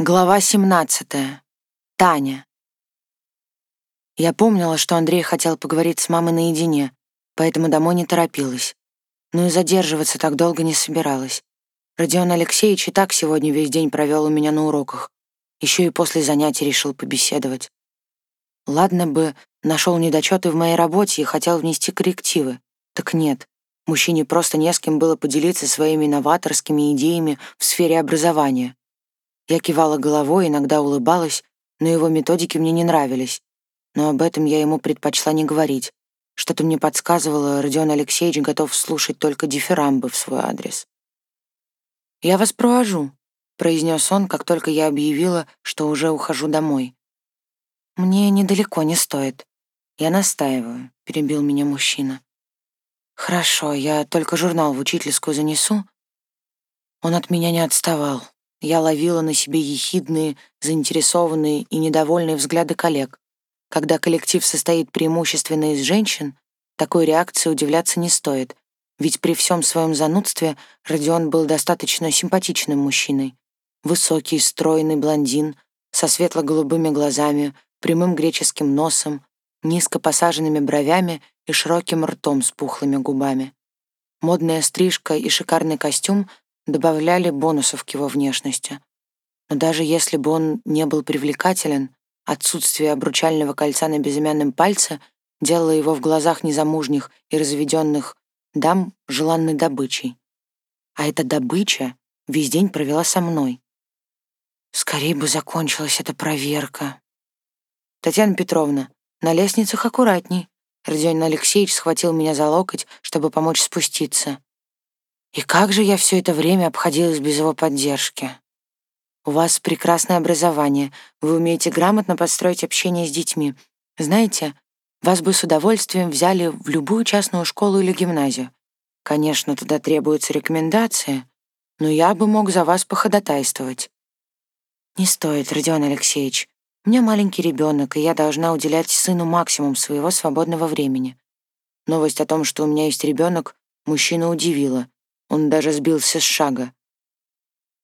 Глава 17. Таня. Я помнила, что Андрей хотел поговорить с мамой наедине, поэтому домой не торопилась. Но и задерживаться так долго не собиралась. Родион Алексеевич и так сегодня весь день провел у меня на уроках. Еще и после занятий решил побеседовать. Ладно бы, нашел недочеты в моей работе и хотел внести коррективы. Так нет, мужчине просто не с кем было поделиться своими новаторскими идеями в сфере образования. Я кивала головой, иногда улыбалась, но его методики мне не нравились. Но об этом я ему предпочла не говорить. Что-то мне подсказывало, Родион Алексеевич готов слушать только дифирамбы в свой адрес. «Я вас провожу», — произнес он, как только я объявила, что уже ухожу домой. «Мне недалеко не стоит. Я настаиваю», — перебил меня мужчина. «Хорошо, я только журнал в учительскую занесу». Он от меня не отставал. Я ловила на себе ехидные, заинтересованные и недовольные взгляды коллег. Когда коллектив состоит преимущественно из женщин, такой реакции удивляться не стоит, ведь при всем своем занудстве Родион был достаточно симпатичным мужчиной. Высокий, стройный блондин, со светло-голубыми глазами, прямым греческим носом, низко посаженными бровями и широким ртом с пухлыми губами. Модная стрижка и шикарный костюм добавляли бонусов к его внешности. Но даже если бы он не был привлекателен, отсутствие обручального кольца на безымянном пальце делало его в глазах незамужних и разведенных дам желанной добычей. А эта добыча весь день провела со мной. Скорее бы закончилась эта проверка. Татьяна Петровна, на лестницах аккуратней. Родион Алексеевич схватил меня за локоть, чтобы помочь спуститься. И как же я все это время обходилась без его поддержки? У вас прекрасное образование, вы умеете грамотно подстроить общение с детьми. Знаете, вас бы с удовольствием взяли в любую частную школу или гимназию. Конечно, туда требуются рекомендации, но я бы мог за вас походатайствовать. Не стоит, Родион Алексеевич. У меня маленький ребенок, и я должна уделять сыну максимум своего свободного времени. Новость о том, что у меня есть ребенок, мужчину удивила. Он даже сбился с шага.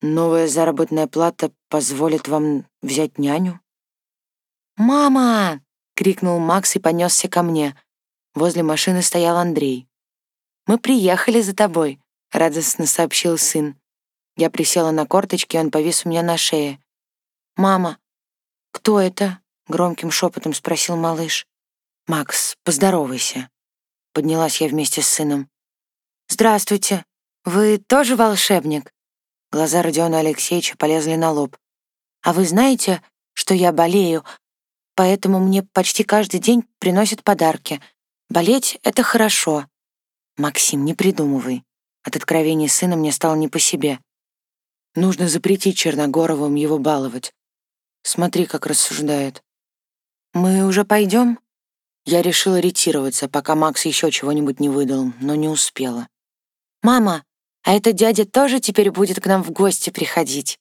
«Новая заработная плата позволит вам взять няню?» «Мама!» — крикнул Макс и понесся ко мне. Возле машины стоял Андрей. «Мы приехали за тобой», — радостно сообщил сын. Я присела на корточки, он повис у меня на шее. «Мама, кто это?» — громким шепотом спросил малыш. «Макс, поздоровайся». Поднялась я вместе с сыном. «Здравствуйте», «Вы тоже волшебник?» Глаза Родиона Алексеевича полезли на лоб. «А вы знаете, что я болею, поэтому мне почти каждый день приносят подарки. Болеть — это хорошо». «Максим, не придумывай». От откровения сына мне стало не по себе. Нужно запретить Черногоровым его баловать. Смотри, как рассуждает. «Мы уже пойдем?» Я решила ретироваться, пока Макс еще чего-нибудь не выдал, но не успела. «Мама, а этот дядя тоже теперь будет к нам в гости приходить?»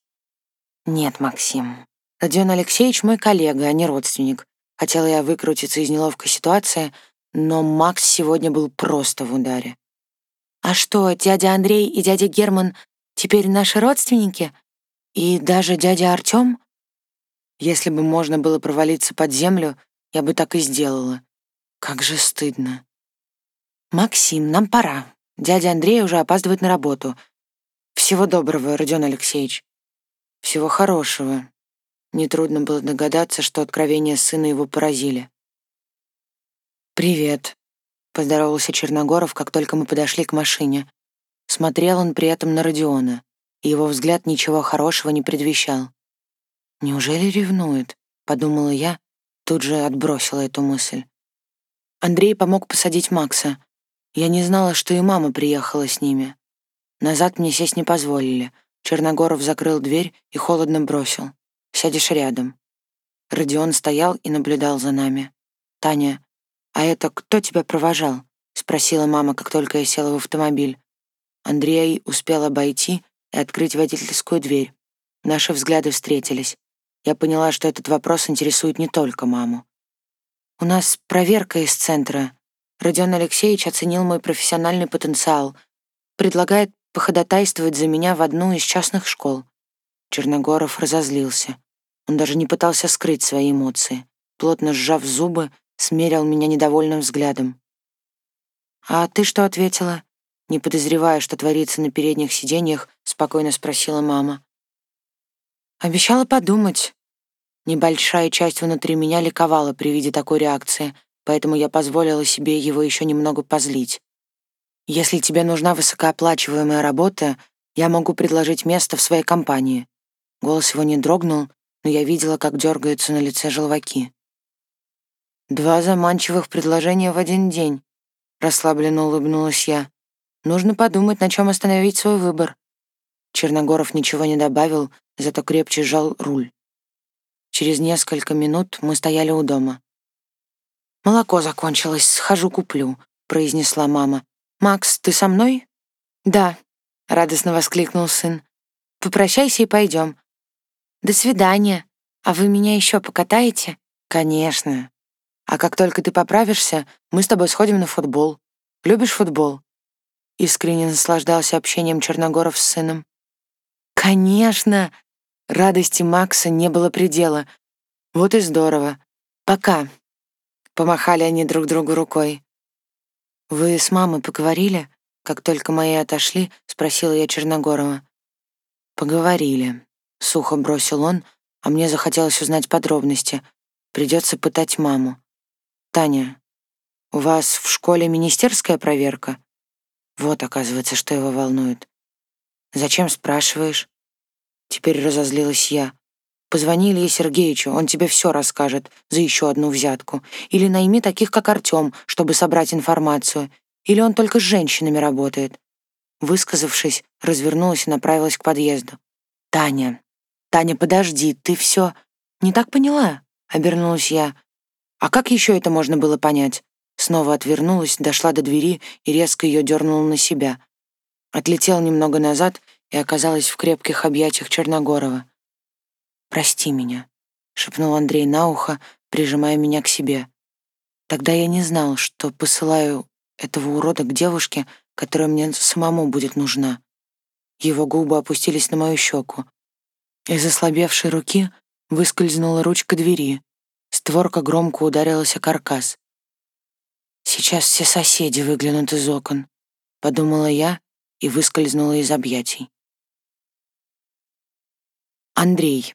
«Нет, Максим. Родион Алексеевич мой коллега, а не родственник. Хотела я выкрутиться из неловкой ситуации, но Макс сегодня был просто в ударе. «А что, дядя Андрей и дядя Герман теперь наши родственники? И даже дядя Артём?» Если бы можно было провалиться под землю, я бы так и сделала. Как же стыдно. «Максим, нам пора. Дядя Андрей уже опаздывает на работу. Всего доброго, Родион Алексеевич. Всего хорошего. Нетрудно было догадаться, что откровения сына его поразили. «Привет», — поздоровался Черногоров, как только мы подошли к машине. Смотрел он при этом на Родиона, и его взгляд ничего хорошего не предвещал. «Неужели ревнует?» — подумала я, тут же отбросила эту мысль. Андрей помог посадить Макса. Я не знала, что и мама приехала с ними. Назад мне сесть не позволили. Черногоров закрыл дверь и холодно бросил. «Сядешь рядом». Родион стоял и наблюдал за нами. «Таня, а это кто тебя провожал?» — спросила мама, как только я села в автомобиль. Андрей успел обойти и открыть водительскую дверь. Наши взгляды встретились. Я поняла, что этот вопрос интересует не только маму. «У нас проверка из центра», Родион Алексеевич оценил мой профессиональный потенциал, предлагает походатайствовать за меня в одну из частных школ. Черногоров разозлился. Он даже не пытался скрыть свои эмоции. Плотно сжав зубы, смерил меня недовольным взглядом. «А ты что ответила?» Не подозревая, что творится на передних сиденьях, спокойно спросила мама. «Обещала подумать». Небольшая часть внутри меня ликовала при виде такой реакции, поэтому я позволила себе его еще немного позлить. «Если тебе нужна высокооплачиваемая работа, я могу предложить место в своей компании». Голос его не дрогнул, но я видела, как дергаются на лице желваки. «Два заманчивых предложения в один день», — расслабленно улыбнулась я. «Нужно подумать, на чем остановить свой выбор». Черногоров ничего не добавил, зато крепче сжал руль. Через несколько минут мы стояли у дома. «Молоко закончилось, схожу куплю», — произнесла мама. «Макс, ты со мной?» «Да», — радостно воскликнул сын. «Попрощайся и пойдем. «До свидания. А вы меня еще покатаете?» «Конечно. А как только ты поправишься, мы с тобой сходим на футбол. Любишь футбол?» Искренне наслаждался общением Черногоров с сыном. «Конечно!» Радости Макса не было предела. «Вот и здорово. Пока!» Помахали они друг другу рукой. «Вы с мамой поговорили?» Как только мои отошли, спросила я Черногорова. «Поговорили», Сухо бросил он, а мне захотелось узнать подробности. Придется пытать маму. «Таня, у вас в школе министерская проверка?» Вот, оказывается, что его волнует. «Зачем спрашиваешь?» Теперь разозлилась я. «Позвони Илье Сергеевичу, он тебе все расскажет за еще одну взятку. Или найми таких, как Артем, чтобы собрать информацию. Или он только с женщинами работает». Высказавшись, развернулась и направилась к подъезду. «Таня, «Таня, подожди, ты все не так поняла?» — обернулась я. «А как еще это можно было понять?» Снова отвернулась, дошла до двери и резко ее дернула на себя. Отлетел немного назад и оказалась в крепких объятиях Черногорова. «Прости меня», — шепнул Андрей на ухо, прижимая меня к себе. Тогда я не знал, что посылаю этого урода к девушке, которая мне самому будет нужна. Его губы опустились на мою щеку. Из ослабевшей руки выскользнула ручка двери. Створка громко ударилась о каркас. «Сейчас все соседи выглянут из окон», — подумала я и выскользнула из объятий. Андрей.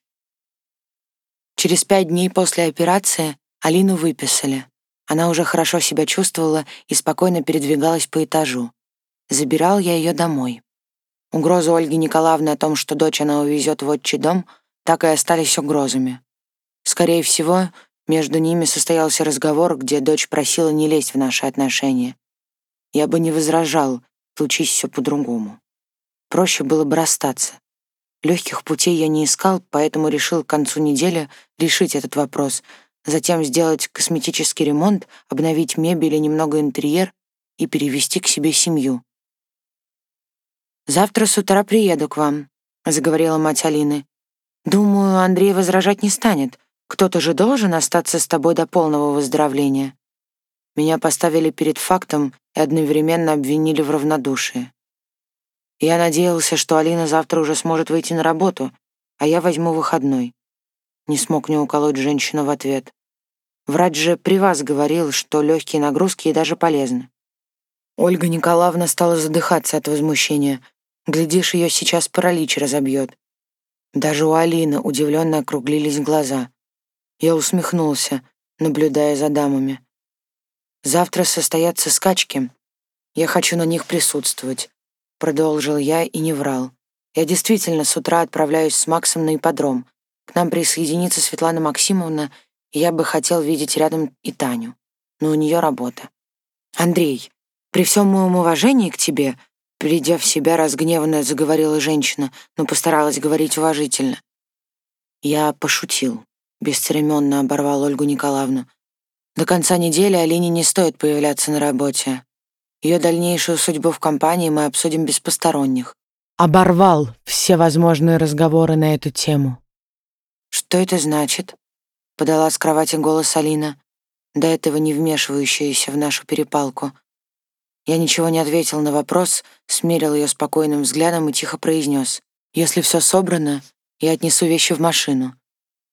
Через пять дней после операции Алину выписали. Она уже хорошо себя чувствовала и спокойно передвигалась по этажу. Забирал я ее домой. Угрозы Ольги Николаевны о том, что дочь она увезет в отчий дом, так и остались угрозами. Скорее всего, между ними состоялся разговор, где дочь просила не лезть в наши отношения. Я бы не возражал, случись все по-другому. Проще было бы расстаться. Легких путей я не искал, поэтому решил к концу недели решить этот вопрос, затем сделать косметический ремонт, обновить мебель и немного интерьер и перевести к себе семью. «Завтра с утра приеду к вам», — заговорила мать Алины. «Думаю, Андрей возражать не станет. Кто-то же должен остаться с тобой до полного выздоровления». Меня поставили перед фактом и одновременно обвинили в равнодушии. Я надеялся, что Алина завтра уже сможет выйти на работу, а я возьму выходной. Не смог не уколоть женщину в ответ. Врач же при вас говорил, что легкие нагрузки и даже полезны. Ольга Николаевна стала задыхаться от возмущения — Глядишь, ее сейчас паралич разобьет. Даже у Алины удивленно округлились глаза. Я усмехнулся, наблюдая за дамами. «Завтра состоятся скачки. Я хочу на них присутствовать», — продолжил я и не врал. «Я действительно с утра отправляюсь с Максом на ипподром. К нам присоединится Светлана Максимовна, и я бы хотел видеть рядом и Таню. Но у нее работа. Андрей, при всем моем уважении к тебе, Придя в себя, разгневанно заговорила женщина, но постаралась говорить уважительно. Я пошутил, бесцеремонно оборвал Ольгу Николаевну. До конца недели Алине не стоит появляться на работе. Ее дальнейшую судьбу в компании мы обсудим без посторонних. Оборвал все возможные разговоры на эту тему. «Что это значит?» — подала с кровати голос Алина, до этого не вмешивающаяся в нашу перепалку — я ничего не ответил на вопрос, смерил ее спокойным взглядом и тихо произнес. «Если все собрано, Я отнесу вещи в машину.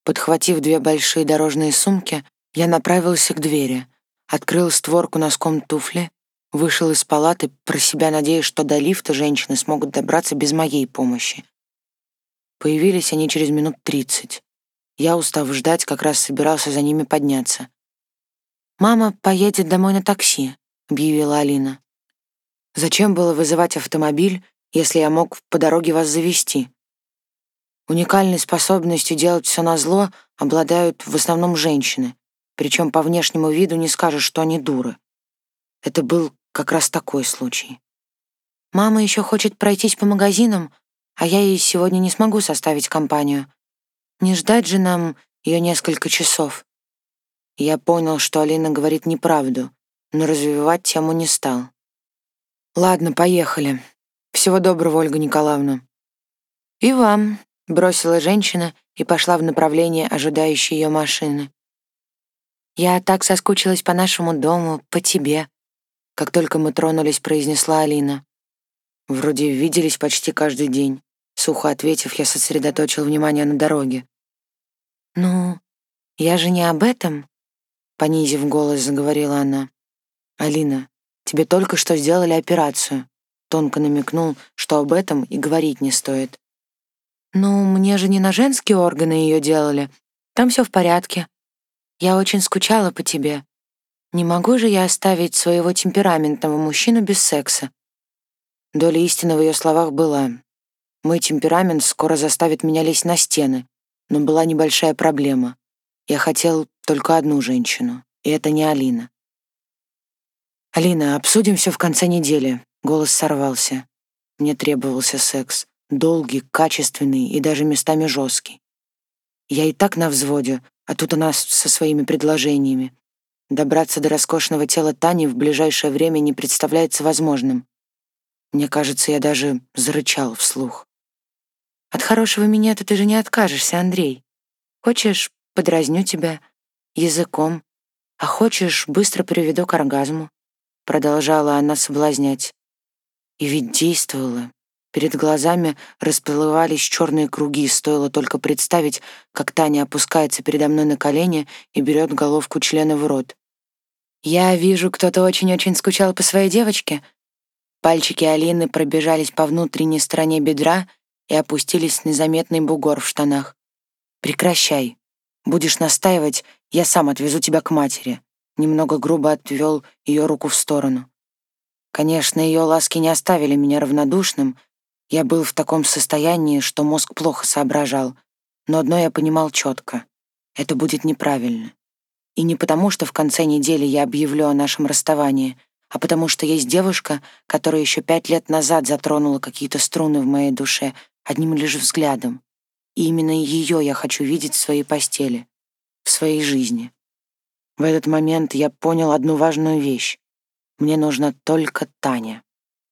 Подхватив две большие дорожные сумки, я направился к двери, открыл створку носком туфли, вышел из палаты, про себя надеясь, что до лифта женщины смогут добраться без моей помощи. Появились они через минут тридцать. Я, устав ждать, как раз собирался за ними подняться. «Мама поедет домой на такси», — объявила Алина. «Зачем было вызывать автомобиль, если я мог по дороге вас завести?» Уникальной способностью делать все назло обладают в основном женщины, причем по внешнему виду не скажешь, что они дуры. Это был как раз такой случай. «Мама еще хочет пройтись по магазинам, а я ей сегодня не смогу составить компанию. Не ждать же нам ее несколько часов». Я понял, что Алина говорит неправду, но развивать тему не стал. «Ладно, поехали. Всего доброго, Ольга Николаевна». «И вам», бросила женщина и пошла в направлении ожидающей ее машины. «Я так соскучилась по нашему дому, по тебе», — как только мы тронулись, произнесла Алина. «Вроде виделись почти каждый день», — сухо ответив, я сосредоточил внимание на дороге. «Ну, я же не об этом», — понизив голос, заговорила она. «Алина, тебе только что сделали операцию», — тонко намекнул, что об этом и говорить не стоит. «Ну, мне же не на женские органы ее делали. Там все в порядке. Я очень скучала по тебе. Не могу же я оставить своего темпераментного мужчину без секса?» Доля истины в ее словах была. Мой темперамент скоро заставит меня лезть на стены, но была небольшая проблема. Я хотел только одну женщину, и это не Алина. «Алина, обсудим все в конце недели», — голос сорвался. Мне требовался секс долгий, качественный и даже местами жесткий. Я и так на взводе, а тут она со своими предложениями. Добраться до роскошного тела Тани в ближайшее время не представляется возможным. Мне кажется, я даже зарычал вслух. От хорошего минета ты же не откажешься, Андрей. Хочешь, подразню тебя языком, а хочешь, быстро приведу к оргазму. Продолжала она соблазнять. И ведь действовала. Перед глазами расплывались черные круги, стоило только представить, как Таня опускается передо мной на колени и берет головку члена в рот. «Я вижу, кто-то очень-очень скучал по своей девочке». Пальчики Алины пробежались по внутренней стороне бедра и опустились на заметный бугор в штанах. «Прекращай. Будешь настаивать, я сам отвезу тебя к матери». Немного грубо отвел ее руку в сторону. Конечно, ее ласки не оставили меня равнодушным, я был в таком состоянии, что мозг плохо соображал, но одно я понимал четко — это будет неправильно. И не потому, что в конце недели я объявлю о нашем расставании, а потому что есть девушка, которая еще пять лет назад затронула какие-то струны в моей душе одним лишь взглядом. И именно ее я хочу видеть в своей постели, в своей жизни. В этот момент я понял одну важную вещь. Мне нужна только Таня.